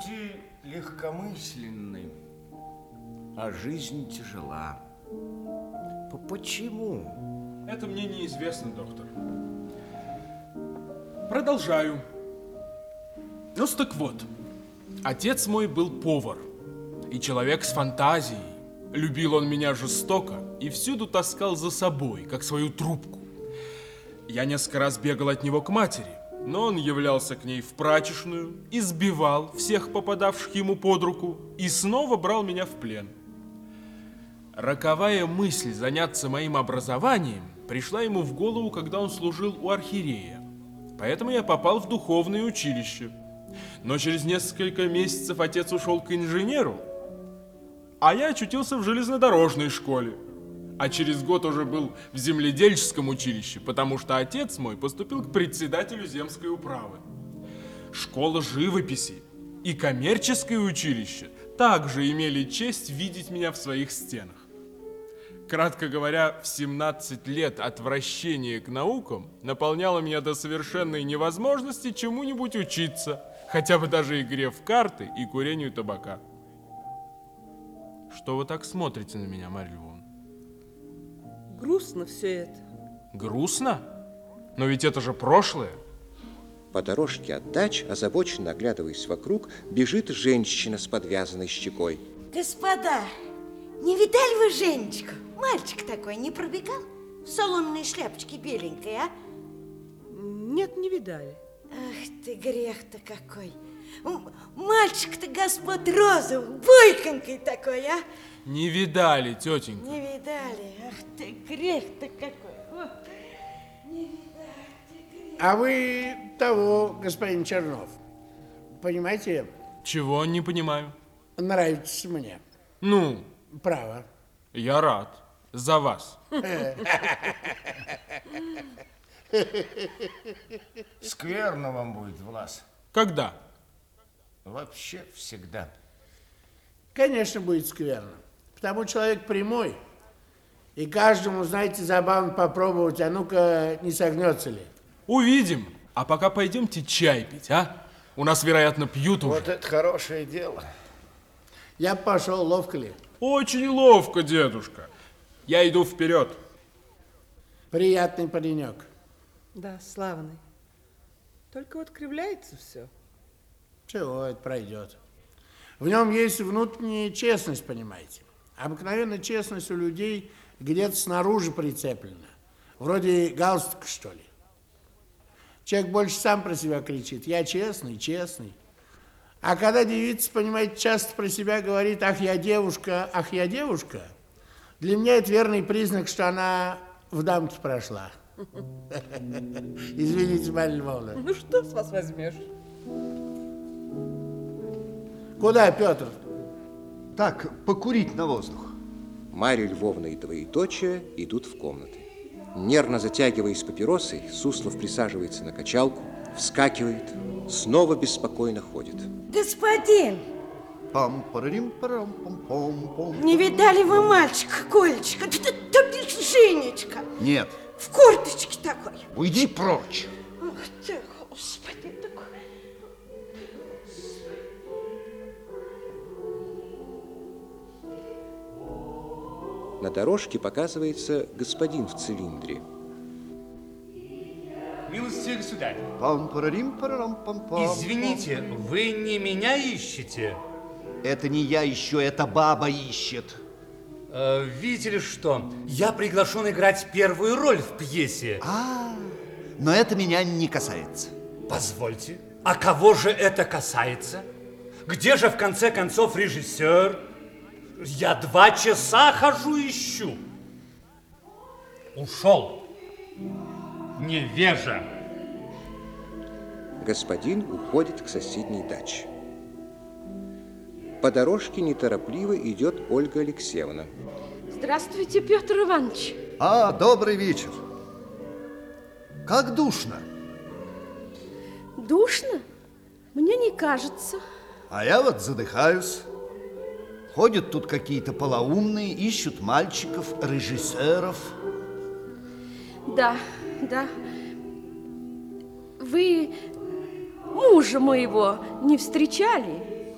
Люди легкомысленны, а жизнь тяжела. По- Почему? Это мне неизвестно, доктор. Продолжаю. Ну, так вот. Отец мой был повар. И человек с фантазией. Любил он меня жестоко и всюду таскал за собой, как свою трубку. Я несколько раз бегал от него к матери, но он являлся к ней в прачечную, избивал всех попадавших ему под руку и снова брал меня в плен. Роковая мысль заняться моим образованием пришла ему в голову, когда он служил у архиерея. Поэтому я попал в духовное училище. Но через несколько месяцев отец ушел к инженеру, а я очутился в железнодорожной школе. А через год уже был в земледельческом училище, потому что отец мой поступил к председателю земской управы. Школа живописи и коммерческое училище также имели честь видеть меня в своих стенах. Кратко говоря, в 17 лет отвращение к наукам наполняло меня до совершенной невозможности чему-нибудь учиться, хотя бы даже игре в карты и курению табака. Что вы так смотрите на меня, Марья? Грустно все это. Грустно? Но ведь это же прошлое. По дорожке от дач, озабоченно оглядываясь вокруг, бежит женщина с подвязанной щекой. Господа, не видали вы Женечку? Мальчик такой не пробегал? В соломенной шляпочке беленькой, а? Нет, не видали. Ах ты, грех-то какой. Мальчик-то, господ, розовый, бойконький такой, а? Не видали, тетенька. Не видали? Ах ты, грех-то какой. Не видали. А вы того, господин Чернов. Понимаете, Чего не понимаю? нравится мне. Ну, Право. я рад. За вас. Скверно вам будет, Влас. Когда? Вообще всегда. Конечно, будет скверно. Потому человек прямой. И каждому, знаете, забавно попробовать, а ну-ка, не согнется ли. Увидим. А пока пойдемте чай пить, а? У нас, вероятно, пьют уже. Вот это хорошее дело. Я пошел, ловко ли. Очень ловко, дедушка. Я иду вперед. Приятный паренек. Да, славный. Только вот кривляется все. Чего, это пройдет. В нем есть внутренняя честность, понимаете. Обыкновенно честность у людей где-то снаружи прицеплена. Вроде галстука, что ли. Человек больше сам про себя кричит. Я честный, честный. А когда девица, понимаете, часто про себя говорит, ах, я девушка, ах, я девушка, для меня это верный признак, что она в дамке прошла. Извините, Марья. Ну что с вас возьмешь? Куда, Петр? Так, покурить на воздух. Марья Львовна и двоеточие идут в комнаты. Нервно затягиваясь папиросой, Суслов присаживается на качалку, вскакивает, снова беспокойно ходит. Господин, пам парарим парам пам пам пам не видали вы мальчика, Колечка? Да, да, да, Женечка, Нет, в курточке такой. уйди прочь. На дорожке показывается господин в цилиндре. Милостивый государь, Пам парарим парам пам пам извините, вы не меня ищете? Это не я ищу, это баба ищет. Э, видите ли что, я приглашен играть первую роль в пьесе. А, но это меня не касается. Позвольте, а кого же это касается? Где же в конце концов режиссер? Я два часа хожу ищу. Ушел. Невежа. Господин уходит к соседней даче. По дорожке неторопливо идет Ольга Алексеевна. Здравствуйте, Петр Иванович. А, добрый вечер. Как душно. Душно? Мне не кажется. А я вот задыхаюсь. Ходят тут какие-то полоумные, ищут мальчиков, режиссеров. Да, да. Вы мужа моего не встречали?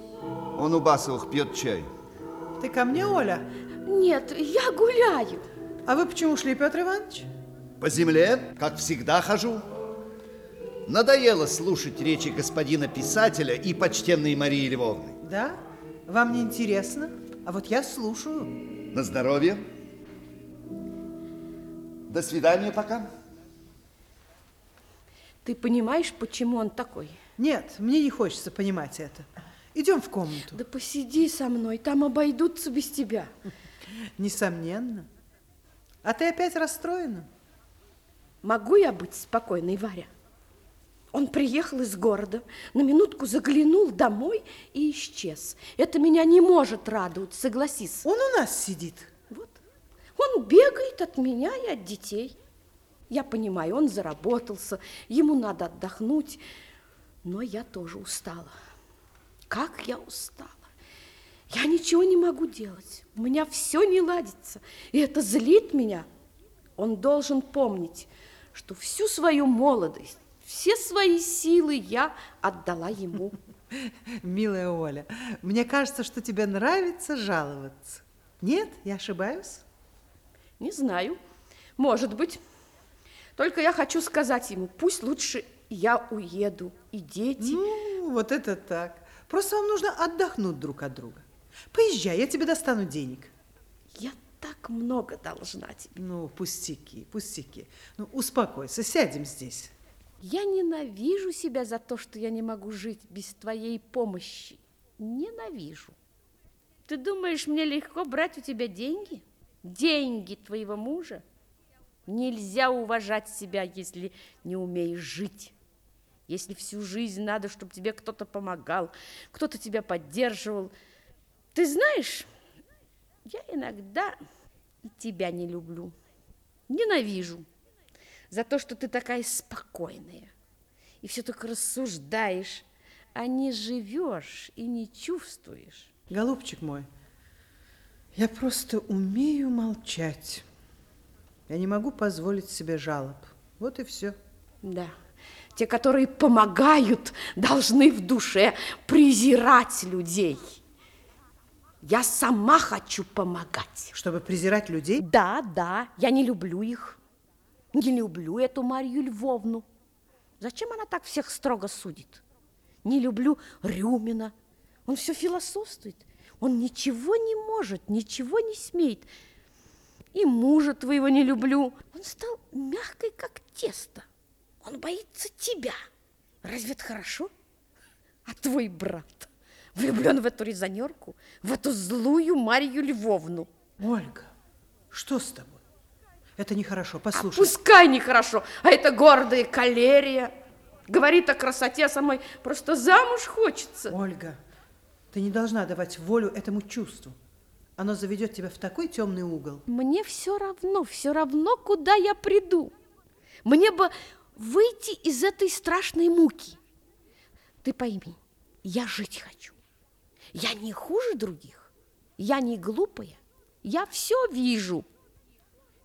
Он у Басовых пьет чай. Ты ко мне, Оля? Нет, я гуляю. А вы почему ушли, Петр Иванович? По земле, как всегда, хожу. Надоело слушать речи господина писателя и почтенной Марии Львовны. Да? Вам не интересно? А вот я слушаю. На здоровье. До свидания пока. Ты понимаешь, почему он такой? Нет, мне не хочется понимать это. Идем в комнату. Да посиди со мной, там обойдутся без тебя. Несомненно. А ты опять расстроена? Могу я быть спокойной, Варя? Он приехал из города, на минутку заглянул домой и исчез. Это меня не может радовать, согласись. Он у нас сидит. Вот. Он бегает от меня и от детей. Я понимаю, он заработался, ему надо отдохнуть, но я тоже устала. Как я устала. Я ничего не могу делать. У меня все не ладится, и это злит меня. Он должен помнить, что всю свою молодость, все свои силы я отдала ему. Милая Оля, мне кажется, что тебе нравится жаловаться. Нет, я ошибаюсь? Не знаю. Может быть. Только я хочу сказать ему, пусть лучше я уеду, и дети. Ну, вот это так. Просто вам нужно отдохнуть друг от друга. Поезжай, я тебе достану денег. Я так много должна тебе. Ну, пустяки, пустяки. Ну, успокойся, сядем здесь. Я ненавижу себя за то, что я не могу жить без твоей помощи. Ненавижу. Ты думаешь, мне легко брать у тебя деньги? Деньги твоего мужа? Нельзя уважать себя, если не умеешь жить. Если всю жизнь надо, чтобы тебе кто-то помогал, кто-то тебя поддерживал. Ты знаешь, я иногда и тебя не люблю. Ненавижу за то, что ты такая спокойная и все только рассуждаешь, а не живешь и не чувствуешь. Голубчик мой, я просто умею молчать. Я не могу позволить себе жалоб. Вот и все. Да, те, которые помогают, должны в душе презирать людей. Я сама хочу помогать. Чтобы презирать людей? Да, да, я не люблю их. Не люблю эту Марью Львовну. Зачем она так всех строго судит? Не люблю Рюмина. Он все философствует. Он ничего не может, ничего не смеет. И мужа твоего не люблю. Он стал мягкой, как тесто. Он боится тебя. Разве это хорошо? А твой брат влюблен в эту резонерку, в эту злую Марью Львовну. Ольга, что с тобой? Это нехорошо, послушай. А пускай нехорошо, а это гордая калерия. Говорит о красоте, а самой просто замуж хочется. Ольга, ты не должна давать волю этому чувству. Оно заведет тебя в такой темный угол. Мне все равно, все равно, куда я приду. Мне бы выйти из этой страшной муки. Ты пойми, я жить хочу. Я не хуже других. Я не глупая. Я все вижу.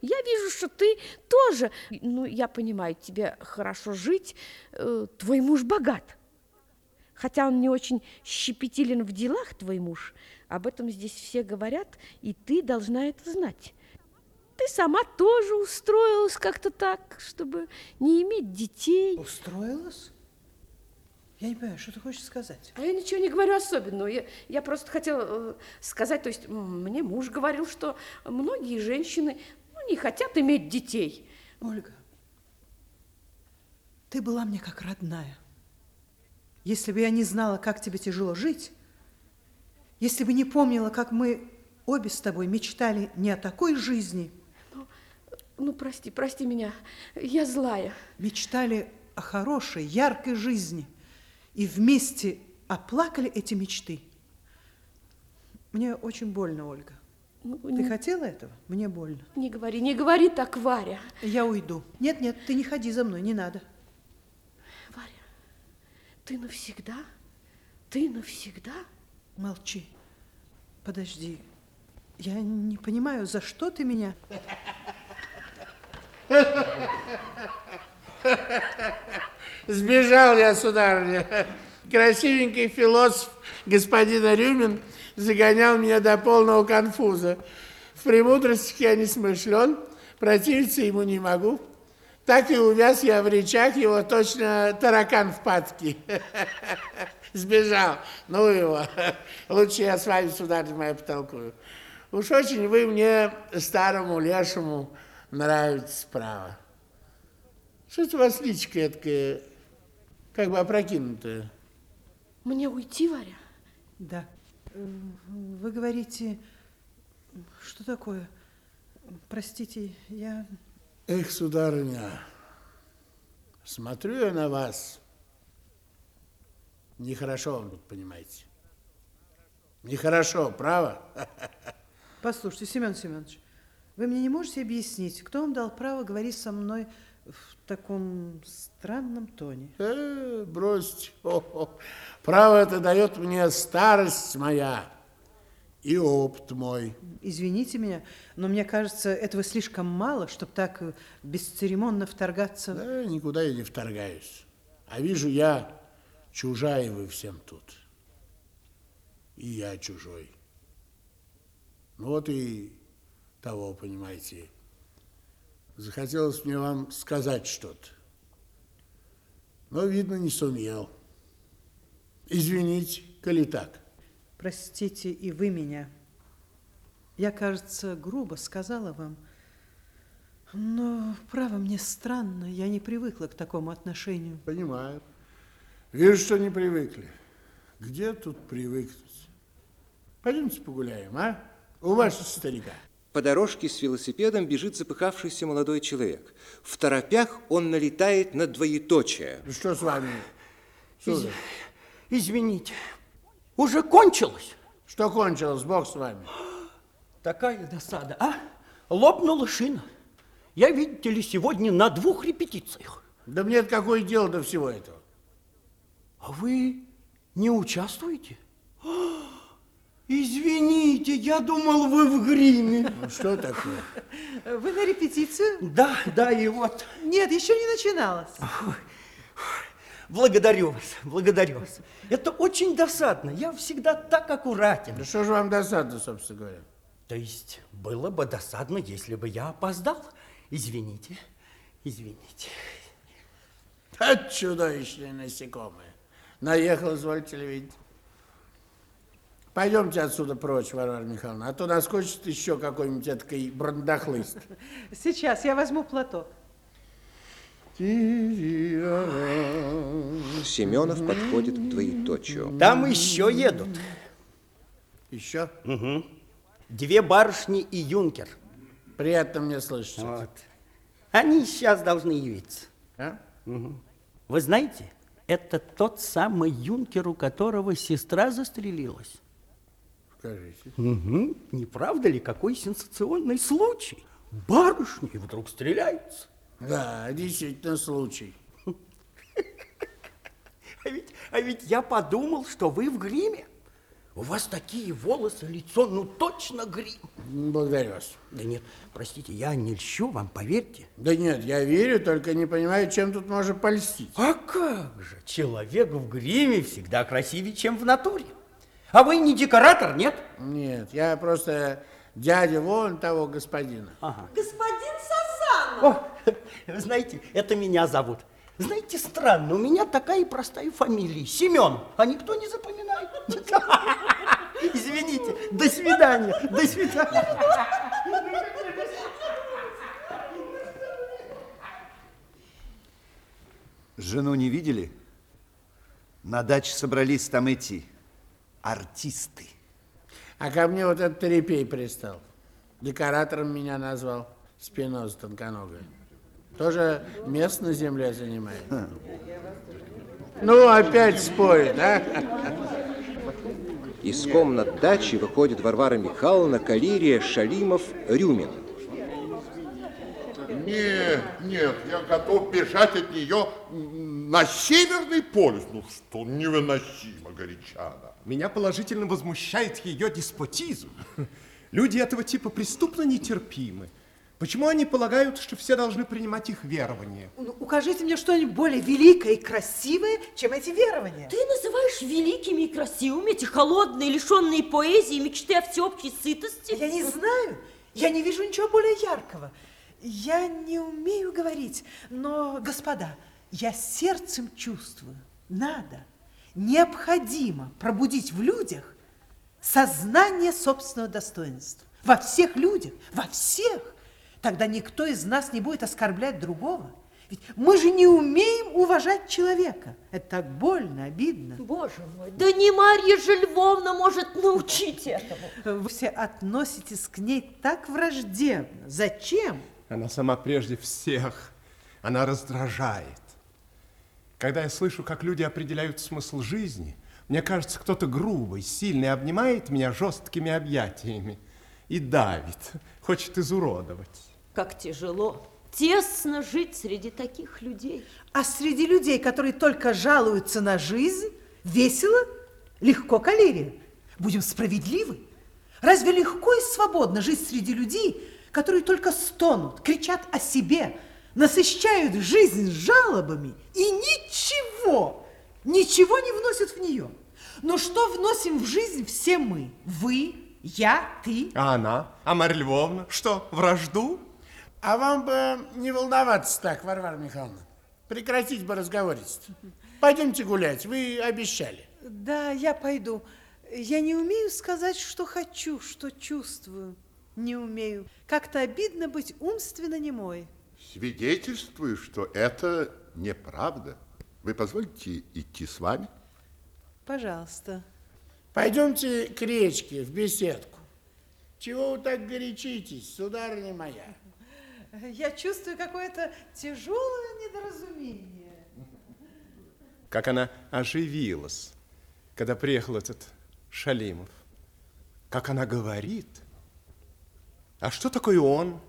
Я вижу, что ты тоже, ну, я понимаю, тебе хорошо жить, э, твой муж богат. Хотя он не очень щепетилен в делах, твой муж, об этом здесь все говорят, и ты должна это знать. Ты сама тоже устроилась как-то так, чтобы не иметь детей. Устроилась? Я не понимаю, что ты хочешь сказать? А я ничего не говорю особенного. Я, я просто хотела э, сказать, то есть мне муж говорил, что многие женщины не хотят иметь детей. Ольга, ты была мне как родная. Если бы я не знала, как тебе тяжело жить, если бы не помнила, как мы обе с тобой мечтали не о такой жизни. Ну, ну прости, прости меня, я злая. Мечтали о хорошей, яркой жизни и вместе оплакали эти мечты. Мне очень больно, Ольга. Ну, Ты не, хотела этого? Мне больно. не говори, не говори так, Варя. Я уйду. Нет, нет, ты не ходи за мной, не надо. Варя, ты навсегда? Ты навсегда? Молчи. Подожди. Я не понимаю, за что ты меня... Сбежал я, сударыня. Красивенький философ господин Рюмин загонял меня до полного конфуза. В премудростях я не смышлен, противиться ему не могу. Так и увяз я в речах его, точно таракан в падке. Сбежал. Ну его. Лучше я с вами, сударь моя, потолкую. Уж очень вы мне, старому лешему, нравитесь справа. Что-то у вас личка эткая, как бы опрокинутая. Мне уйти, Варя? Да. Вы говорите, что такое? Простите, я... Эх, сударыня, смотрю я на вас. Нехорошо вам тут, понимаете. Нехорошо, право? Послушайте, Семен Семенович, вы мне не можете объяснить, кто вам дал право говорить со мной в таком странном тоне? Э, бросьте. О-о. Право это дает мне старость моя и опыт мой. Извините меня, но мне кажется, этого слишком мало, чтобы так э, бесцеремонно вторгаться. Да, никуда я не вторгаюсь. А вижу я, чужая вы всем тут. И я чужой. Ну вот и того, понимаете. Захотелось мне вам сказать что-то. Но, видно, не сумел. Извините, коли так. Простите и вы меня. Я, кажется, грубо сказала вам, но, право, мне странно, я не привыкла к такому отношению. Понимаю. Вижу, что не привыкли. Где тут привыкнуть? Пойдемте погуляем, а? У вашего старика. По дорожке с велосипедом бежит запыхавшийся молодой человек. В торопях он налетает на двоеточие. Ну, Что с вами? сударь? Извините, уже кончилось? Что кончилось, бог с вами? Такая досада, а? Лопнула шина. Я, видите ли, сегодня на двух репетициях. Да мне какое дело до всего этого? А вы не участвуете? А, Извините, я думал, вы в гриме. Ну, что такое? Вы на репетицию? Да, да, и вот. Нет, еще не начиналось. Благодарю вас, благодарю вас. Это очень досадно. Я всегда так аккуратен. Да что же вам досадно, собственно говоря? То есть было бы досадно, если бы я опоздал. Извините, извините. А чудовищное насекомое. Наехал, извольте ли видеть. Пойдемте отсюда прочь, Варвара Михайловна, а то наскочит еще какой-нибудь эткой брандахлыст. Сейчас я возьму платок. Семенов подходит к двоеточию. Там еще едут. Еще? Две барышни и юнкер. Приятно мне слышать. Вот. Они сейчас должны явиться. А? Вы знаете, это тот самый юнкер, у которого сестра застрелилась. Скажите. Угу. Не правда ли, какой сенсационный случай? Барышни и вдруг стреляются. Да, действительно случай. А ведь, а ведь я подумал, что вы в гриме. У вас такие волосы, лицо, ну точно грим. Благодарю вас. Да нет, простите, я не льщу вам, поверьте. Да нет, я верю, только не понимаю, чем тут можно польстить. А как же, человек в гриме всегда красивее, чем в натуре. А вы не декоратор, нет? Нет, я просто дядя вон того господина. Господин Сазанов! О, вы знаете, это меня зовут. Знаете, странно, у меня такая простая фамилия, Семен, а никто не запоминает. Извините, до свидания, до свидания. Жену не видели? На даче собрались там эти артисты. А ко мне вот этот Терепей пристал. Декоратором меня назвал. Спиноза тонконогая. Тоже место на земле занимает. Ну, опять спорит, а? Из комнат дачи выходит Варвара Михайловна, Калирия, Шалимов, Рюмин. Нет, нет, я готов бежать от нее на Северный полюс. Ну что, невыносимо горячана. Меня положительно возмущает ее деспотизм. Люди этого типа преступно нетерпимы. Почему они полагают, что все должны принимать их верование? Ну, укажите мне что-нибудь более великое и красивое, чем эти верования. Ты называешь великими и красивыми эти холодные, лишенные поэзии мечты о всеобщей сытости? Я не знаю. Я не вижу ничего более яркого. Я не умею говорить, но, господа, я сердцем чувствую, надо, необходимо пробудить в людях сознание собственного достоинства. Во всех людях, во всех. Тогда никто из нас не будет оскорблять другого. Ведь мы же не умеем уважать человека. Это так больно, обидно. Боже мой, да не Марья же Львовна может научить этому. Вы все относитесь к ней так враждебно. Зачем? Она сама прежде всех. Она раздражает. Когда я слышу, как люди определяют смысл жизни, мне кажется, кто-то грубый, сильный обнимает меня жесткими объятиями и давит, хочет изуродовать. Как тяжело, тесно жить среди таких людей. А среди людей, которые только жалуются на жизнь, весело, легко калерия. Будем справедливы. Разве легко и свободно жить среди людей, которые только стонут, кричат о себе, насыщают жизнь жалобами и ничего, ничего не вносят в нее? Но что вносим в жизнь все мы? Вы, я, ты. А она? А Марья Львовна? Что, вражду? А вам бы не волноваться так, Варвара Михайловна. Прекратить бы разговорить. Пойдемте гулять, вы обещали. Да, я пойду. Я не умею сказать, что хочу, что чувствую. Не умею. Как-то обидно быть умственно немой. Свидетельствую, что это неправда. Вы позволите идти с вами? Пожалуйста. Пойдемте к речке, в беседку. Чего вы так горячитесь, сударыня моя? Я чувствую какое-то тяжелое недоразумение. Как она оживилась, когда приехал этот Шалимов. Как она говорит. А что такое он?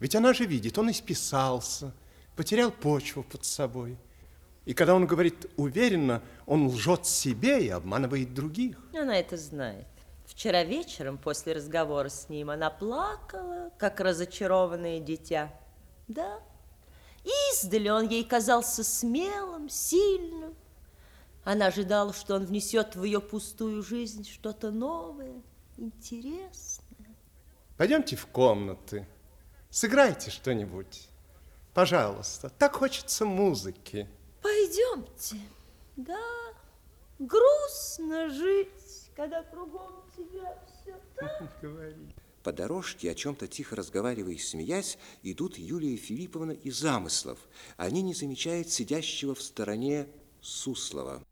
Ведь она же видит, он исписался, потерял почву под собой. И когда он говорит уверенно, он лжет себе и обманывает других. Она это знает. Вчера вечером, после разговора с ним, она плакала, как разочарованное дитя. Да, издали он ей казался смелым, сильным. Она ожидала, что он внесет в ее пустую жизнь что-то новое, интересное. Пойдемте в комнаты, сыграйте что-нибудь. Пожалуйста, так хочется музыки. Пойдемте. Да, грустно жить, когда кругом тебя все так. По дорожке, о чем-то тихо разговаривая и смеясь, идут Юлия Филипповна и Замыслов. Они не замечают сидящего в стороне Суслова.